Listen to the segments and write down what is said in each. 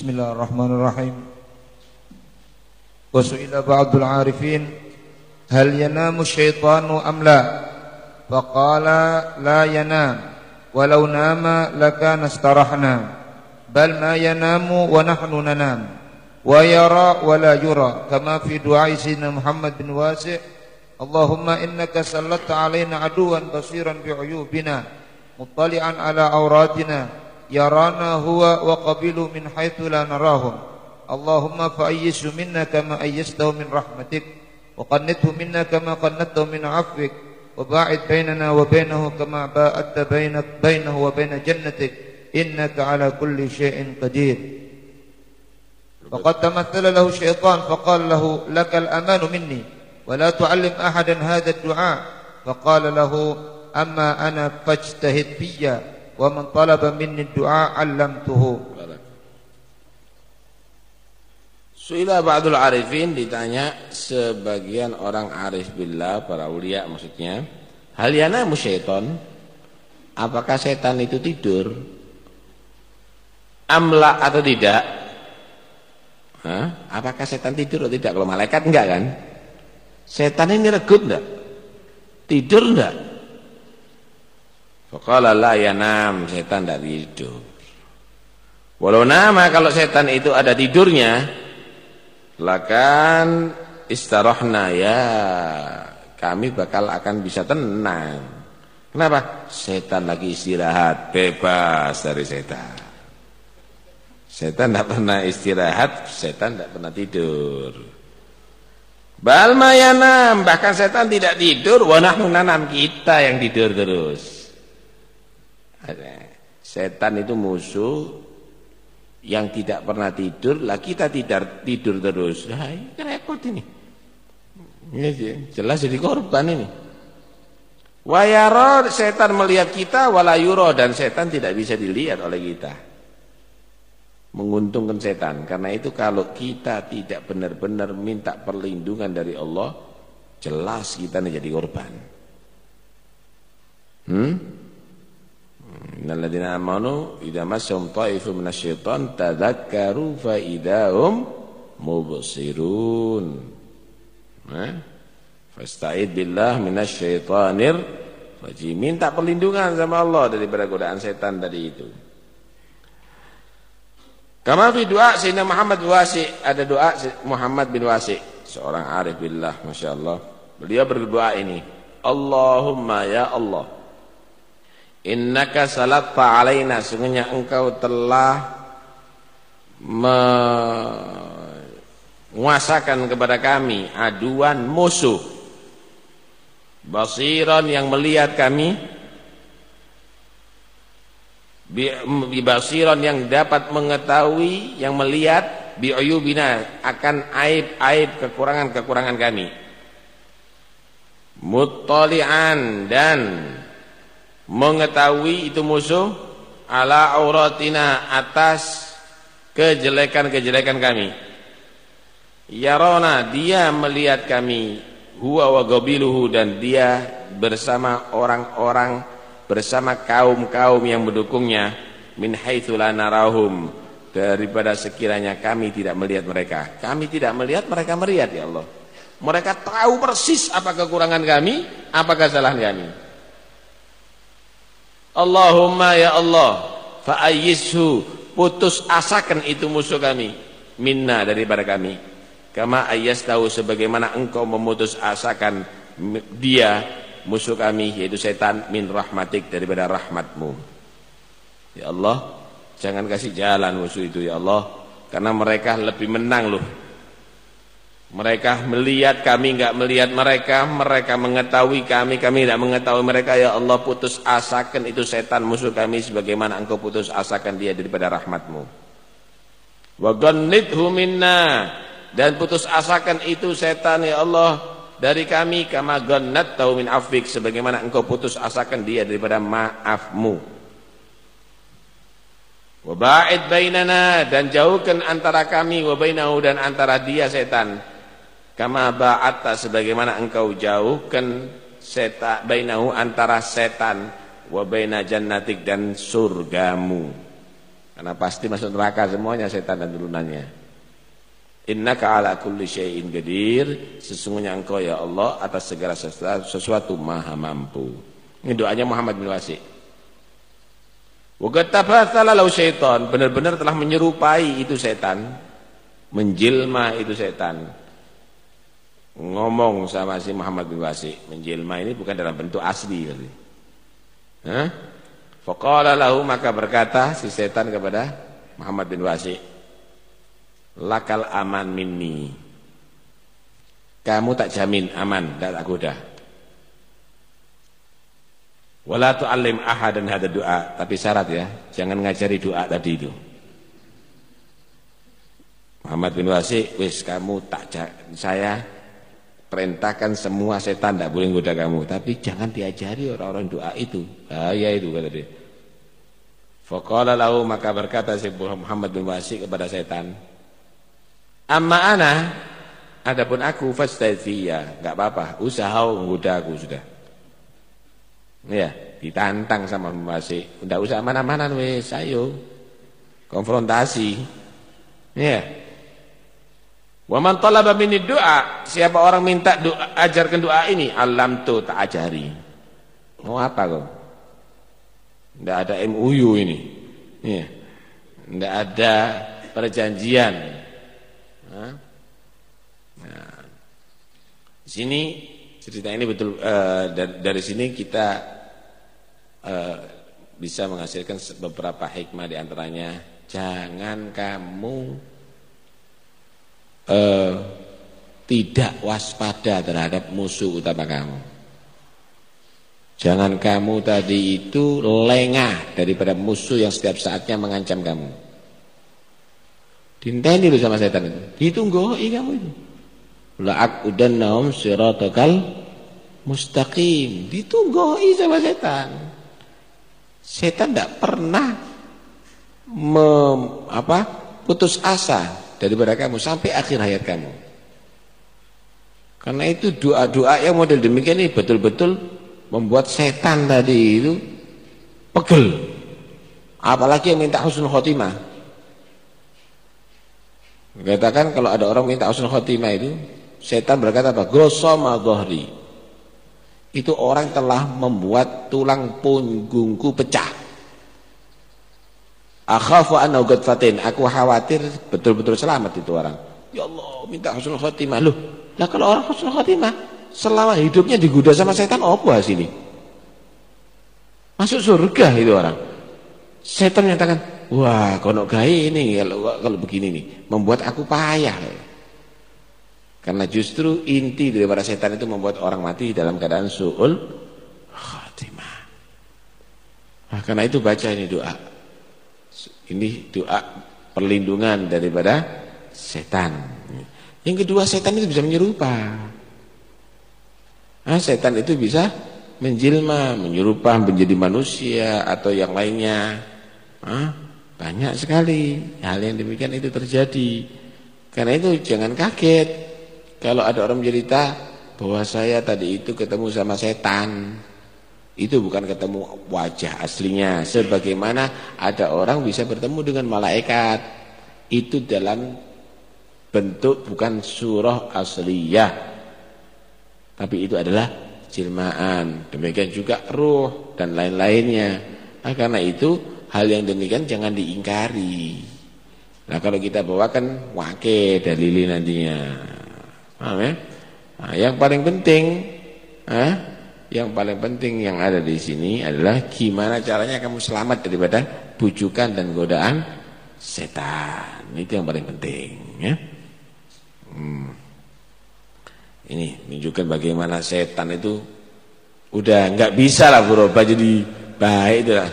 بسم الله الرحمن الرحيم وسئل بعض العارفين هل ينام الشيطان أم لا فقال لا ينام ولو نام لكان استرحنا بل ما ينام ونحن ننام ويرى ولا يرى كما في دعاء سيدنا محمد بن واسع اللهم إنك سلطت علينا عدوا بصيرا بعيوبنا مطلعا على عوراتنا يرانا هو وقبيل من حيث لا نراهم. اللهم فأيس منا كما أيسته من رحمتك وقنته منا كما قنته من عفوك وباعد بيننا وبينه كما باعدت بينك بينه وبين جنتك إنك على كل شيء قدير. فقد تمثل له الشيطان فقال له لك الأمان مني ولا تعلم أحدا هذا الدعاء. فقال له أما أنا فاجتهد wa man talaba minni du'a 'allamtuhu. Suila ba'dul arifin ditanya sebagian orang arif billah para ulia maksudnya, hal yana musyaiton? Apakah setan itu tidur? Amla atau tidak? Hah? Apakah setan tidur atau tidak? Kalau malaikat enggak kan? Setan ini regut enggak? Tidur enggak? Faqala la yanam, setan enggak tidur. Walau nama kalau setan itu ada tidurnya, lakan istarahna ya kami bakal akan bisa tenang. Kenapa? Setan lagi istirahat bebas dari setan. Setan tidak pernah istirahat setan tidak pernah tidur. Bal mayanam bahkan setan tidak tidur wanahnu nanam kita yang tidur terus setan itu musuh yang tidak pernah tidur lah kita tidak tidur terus. Nah, ini repot ini. Ini jelas jadi korban ini. Wayaro setan melihat kita walayuro dan setan tidak bisa dilihat oleh kita. Menguntungkan setan. Karena itu kalau kita tidak benar-benar minta perlindungan dari Allah jelas kita menjadi korban. Hmm Innalladzina amanu idza massahum ta'ifun minasyaiton tadzakkaru fa idahum mubsirun. Eh? Fasta'id billah minasyaitonir rajim. Minta perlindungan sama Allah daripada godaan setan tadi itu. Kama fi doa Sayyidina Muhammad bin Wasi, ada doa Muhammad bin Wasi, seorang arif billah masyaallah. Beliau berdoa ini, Allahumma ya Allah Innaka salatta alaina. Sungguhnya engkau telah menguasakan kepada kami aduan musuh. Basiran yang melihat kami. Basiran yang dapat mengetahui yang melihat bi'uyubina akan aib-aib kekurangan-kekurangan kami. Muttali'an dan mengetahui itu musuh ala auratina atas kejelekan-kejelekan kami. Yarona dia melihat kami. Huwa wa gabiluhu dan dia bersama orang-orang bersama kaum-kaum yang mendukungnya. Min haitsu la narahum daripada sekiranya kami tidak melihat mereka. Kami tidak melihat mereka melihat ya Allah. Mereka tahu persis apa kekurangan kami apa kesalahan kami Allahumma ya Allah fa'ayyishu putus asakan itu musuh kami minna daripada kami. Kama tahu sebagaimana engkau memutus asakan dia musuh kami yaitu setan min rahmatik daripada rahmatmu. Ya Allah jangan kasih jalan musuh itu ya Allah. Karena mereka lebih menang loh mereka melihat kami enggak melihat mereka, mereka mengetahui kami, kami tidak mengetahui mereka. Ya Allah putus asakan itu setan musuh kami. Sebagaimana engkau putus asakan dia daripada rahmatmu. Wa minna. Dan putus asakan itu setan ya Allah dari kami. Kama ghannathu min afik sebagaimana engkau putus asakan dia daripada maafmu. Wa ba'id bainana. Dan jauhkan antara kami. Wa bainahu dan antara dia setan kama ba'atta sebagaimana engkau jauhkan setan bainahu antara setan wa baina jannatik dan surgamu Karena pasti masuk neraka semuanya setan dan turunannya. Innaka ala kulli syai'in qadir. Sesungguhnya engkau ya Allah atas segala sesuatu, maha mampu. Ini doanya Muhammad bin Wasi. Waqatabathala law syaitan, benar-benar telah menyerupai itu setan. Menjilma itu setan. Ngomong sama si Muhammad bin Wasi, menjilma ini bukan dalam bentuk asli kali. Hah? Faqala lahu maka berkata si setan kepada Muhammad bin Wasi, "Lakal aman minni." Kamu tak jamin aman, tidak tak goda. Wala tu'allim ahadan hada doa, tapi syarat ya, jangan ngajari doa tadi itu. Muhammad bin Wasi, wis kamu tak saya perintahkan semua setan tidak boleh goda kamu. Tapi jangan diajari orang-orang doa itu. Bahaya itu kata dia. Faqala lahu maka berkata si Muhammad bin Wasi kepada setan amma ana adapun aku fastaifiya enggak apa-apa usaha menggoda aku sudah. Ya ditantang sama Wasi. Enggak usah mana-mana wis ayo. Konfrontasi. Ya Wa man talaba minni doa, siapa orang minta doa, ajarkan doa ini, alam tu tak ajari. Mau apa kau? Tidak ada MUU ini. Ya. Tidak ada perjanjian. Nah. Sini cerita ini betul uh, dari, dari sini kita uh, bisa menghasilkan beberapa hikmah di antaranya jangan kamu eh, tidak waspada terhadap musuh utama kamu. Jangan kamu tadi itu lengah daripada musuh yang setiap saatnya mengancam kamu. Dinteni dulu sama setan itu. Ditunggoi kamu itu. La'akudannahum siratakal mustaqim. Ditunggoi sama setan. Setan tidak pernah mem, apa, putus asa daripada kamu sampai akhir hayat kamu. Karena itu doa-doa yang model demikian ini betul-betul membuat setan tadi itu pegel. Apalagi yang minta husnul khotimah. Katakan kalau ada orang minta husnul khotimah itu, setan berkata apa? Gosoma dhahri. Itu orang telah membuat tulang punggungku pecah. Akhafu an fatin. Aku khawatir betul-betul selamat itu orang. Ya Allah, minta husnul khotimah. Loh, lah kalau orang husnul khotimah selama hidupnya digoda sama setan apa hasilnya? Masuk surga itu orang. Setan menyatakan, "Wah, kono gawe ini kalau kalau begini nih, membuat aku payah." Karena justru inti daripada setan itu membuat orang mati dalam keadaan su'ul khatimah. Nah, karena itu baca ini doa. Ini doa perlindungan daripada setan. Yang kedua setan itu bisa menyerupa. Nah, setan itu bisa menjelma, menyerupa menjadi manusia atau yang lainnya. Nah, banyak sekali hal yang demikian itu terjadi. Karena itu jangan kaget kalau ada orang mencerita bahwa saya tadi itu ketemu sama setan. Itu bukan ketemu wajah aslinya. Sebagaimana ada orang bisa bertemu dengan malaikat. Itu dalam bentuk bukan surah asliyah. Tapi itu adalah jelmaan. Demikian juga ruh dan lain-lainnya. Nah, karena itu hal yang demikian jangan diingkari. Nah kalau kita bawakan wake dalili nantinya. Paham ya? Nah, yang paling penting, eh, yang paling penting yang ada di sini adalah gimana caranya kamu selamat daripada bujukan dan godaan setan. Itu yang paling penting ya. Hmm. Ini menunjukkan bagaimana setan itu udah nggak bisa lah berubah jadi baik itu lah.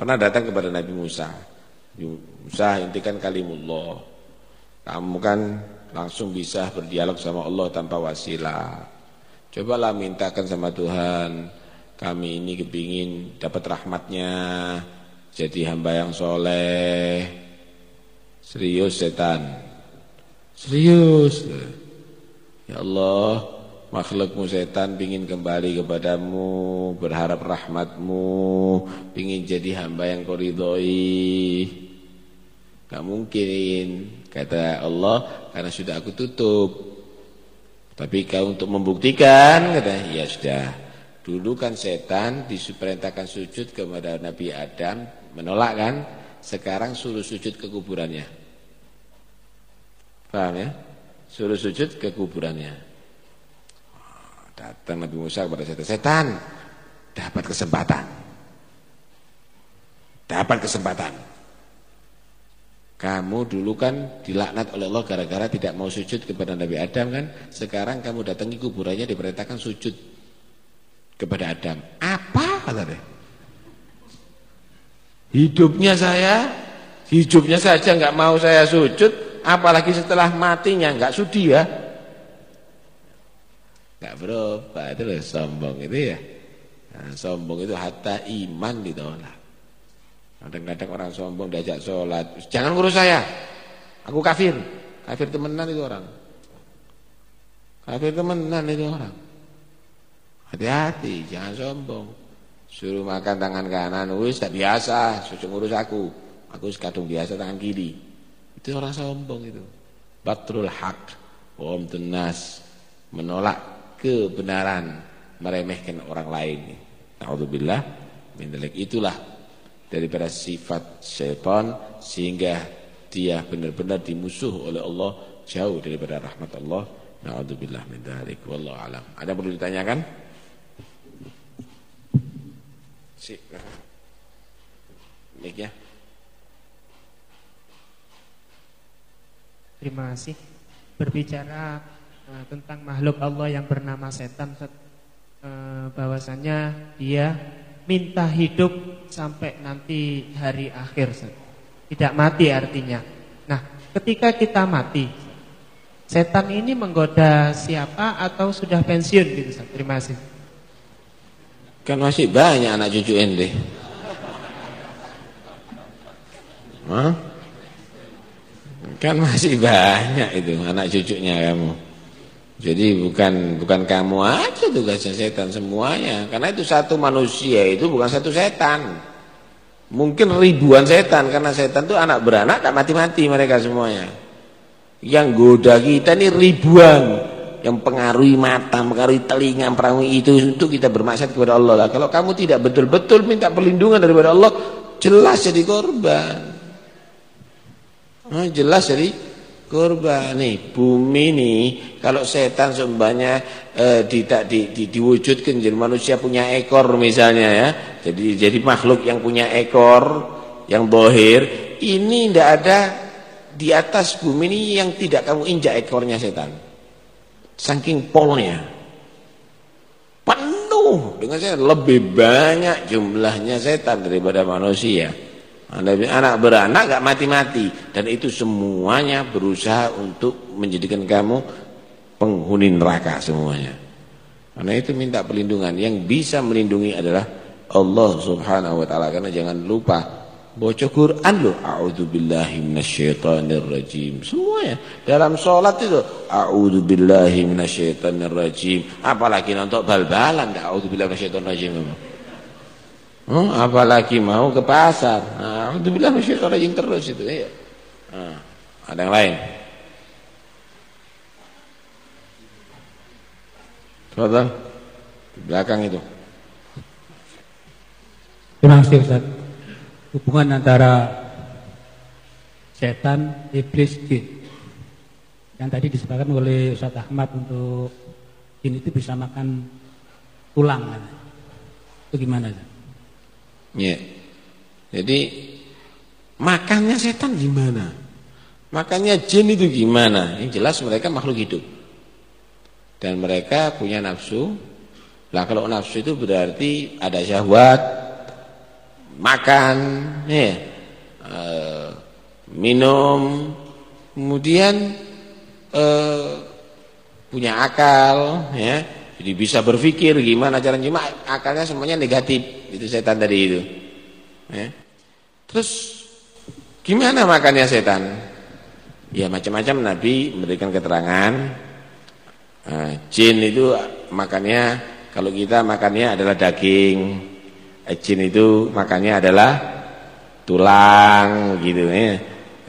Pernah datang kepada Nabi Musa. Musa intikan kalimullah. Kamu kan langsung bisa berdialog sama Allah tanpa wasilah. Cobalah mintakan sama Tuhan Kami ini kepingin dapat rahmatnya Jadi hamba yang soleh. Serius setan. Serius. Ya Allah makhlukmu setan ingin kembali kepadamu berharap rahmatmu ingin jadi hamba yang kau ridhoi. Gak mungkin kata Allah karena sudah aku tutup tapi kau untuk membuktikan kata ya sudah dulu kan setan diperintahkan sujud kepada Nabi Adam menolak kan sekarang suruh sujud ke kuburannya paham ya suruh sujud ke kuburannya Datang Nabi Musa kepada setan. Setan, dapat kesempatan. Dapat kesempatan. Kamu dulu kan dilaknat oleh Allah gara-gara tidak mau sujud kepada Nabi Adam kan. Sekarang kamu datangi kuburannya diperintahkan sujud kepada Adam. Apa kata dia? Hidupnya saya, hidupnya saja nggak mau saya sujud, apalagi setelah matinya nggak sudi ya. Enggak berubah itu loh sombong itu ya. Nah, sombong itu hatta iman ditolak. Kadang-kadang orang sombong diajak sholat, jangan ngurus saya, aku kafir, kafir temenan itu orang. Kafir temenan itu orang. Hati-hati, jangan sombong. Suruh makan tangan kanan, wis tak biasa, susu ngurus aku. Aku sekadung biasa tangan kiri. Itu orang sombong itu. Batrul haq, om tenas, menolak kebenaran meremehkan orang lain. Min itulah daripada sifat syaitan sehingga dia benar-benar dimusuh oleh Allah jauh daripada rahmat Allah. Nauzubillah min dzalik wallahu alam. Ada perlu ditanyakan? Si. Mik ya. Terima kasih. Berbicara Eh, tentang makhluk Allah yang bernama setan uh, dia minta hidup sampai nanti hari akhir tidak mati artinya. Nah ketika kita mati setan ini menggoda siapa atau sudah pensiun gitu Ustaz? terima kasih. Kan masih banyak anak cucu ente. Hah? kan masih banyak itu anak cucunya kamu jadi bukan bukan kamu aja tugasnya setan semuanya. Karena itu satu manusia itu bukan satu setan. Mungkin ribuan setan karena setan itu anak beranak tak mati-mati mereka semuanya. Yang goda kita ini ribuan yang pengaruhi mata, pengaruhi telinga, pengaruhi itu untuk kita bermaksud kepada Allah lah. Kalau kamu tidak betul-betul minta perlindungan daripada Allah, jelas jadi korban. Nah, jelas jadi kurba nih bumi nih kalau setan semuanya eh, tidak di, di, diwujudkan jadi manusia punya ekor misalnya ya. Jadi jadi makhluk yang punya ekor yang bohir ini tidak ada di atas bumi ini yang tidak kamu injak ekornya setan. Saking polnya. Penuh dengan saya lebih banyak jumlahnya setan daripada manusia Anak beranak gak mati-mati dan itu semuanya berusaha untuk menjadikan kamu penghuni neraka semuanya. Karena itu minta perlindungan. Yang bisa melindungi adalah Allah Subhanahu wa taala. Karena jangan lupa baca Quran loh. A'udzubillahi minasyaitonirrajim. Semuanya dalam salat itu a'udzubillahi minasyaitonirrajim. Apalagi nonton bal-balan a'udzubillahi minasyaitonirrajim. Oh, apalagi mau ke pasar. Nah, alhamdulillah yang terus itu ya. Nah, ada yang lain. Fadal. Di belakang itu. Terima kasih Ustaz. Hubungan antara setan, iblis, jin. Yang tadi disebutkan oleh Ustaz Ahmad untuk jin itu bisa makan tulang. Itu gimana? Ustaz? Ya. Jadi makannya setan gimana? Makannya jin itu gimana? Yang jelas mereka makhluk hidup. Dan mereka punya nafsu. Lah kalau nafsu itu berarti ada syahwat, makan, ya, e, minum, kemudian e, punya akal, ya, jadi bisa berpikir gimana cara cuma akalnya semuanya negatif. Itu setan tadi itu. Ya. Terus gimana makannya setan? Ya macam-macam Nabi memberikan keterangan. Nah, jin itu makannya kalau kita makannya adalah daging. Eh, jin itu makannya adalah tulang gitu ya.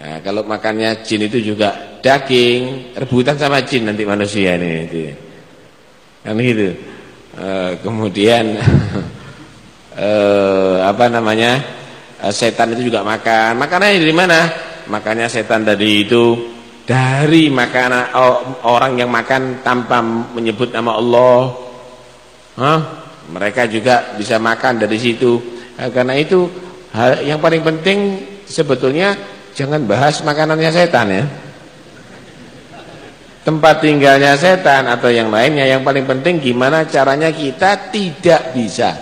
Nah, kalau makannya jin itu juga daging, rebutan sama jin nanti manusia ini itu. Kan gitu. E, kemudian e, apa namanya? E, setan itu juga makan. Makannya dari mana? Makannya setan dari itu dari makanan orang yang makan tanpa menyebut nama Allah. Hah? Mereka juga bisa makan dari situ. Nah, karena itu hal yang paling penting sebetulnya jangan bahas makanannya setan ya. Tempat tinggalnya setan atau yang lainnya yang paling penting gimana caranya kita tidak bisa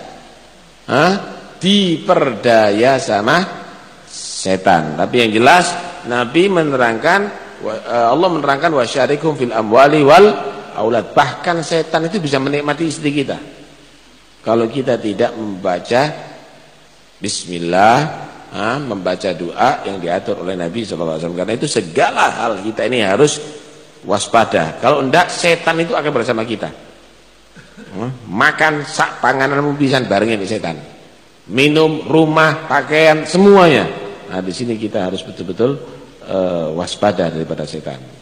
diperdaya sama setan. Tapi yang jelas Nabi menerangkan eh, Allah menerangkan wasyarikum fil amwali wal aulad. Bahkan setan itu bisa menikmati istri kita. Kalau kita tidak membaca bismillah, membaca doa yang diatur oleh Nabi SAW. Karena itu segala hal kita ini harus waspada. Kalau enggak setan itu akan bersama kita. Makan sak pangananmu bisa barengin setan. Minum, rumah, pakaian, semuanya. Nah, di sini kita harus betul-betul uh, waspada daripada setan.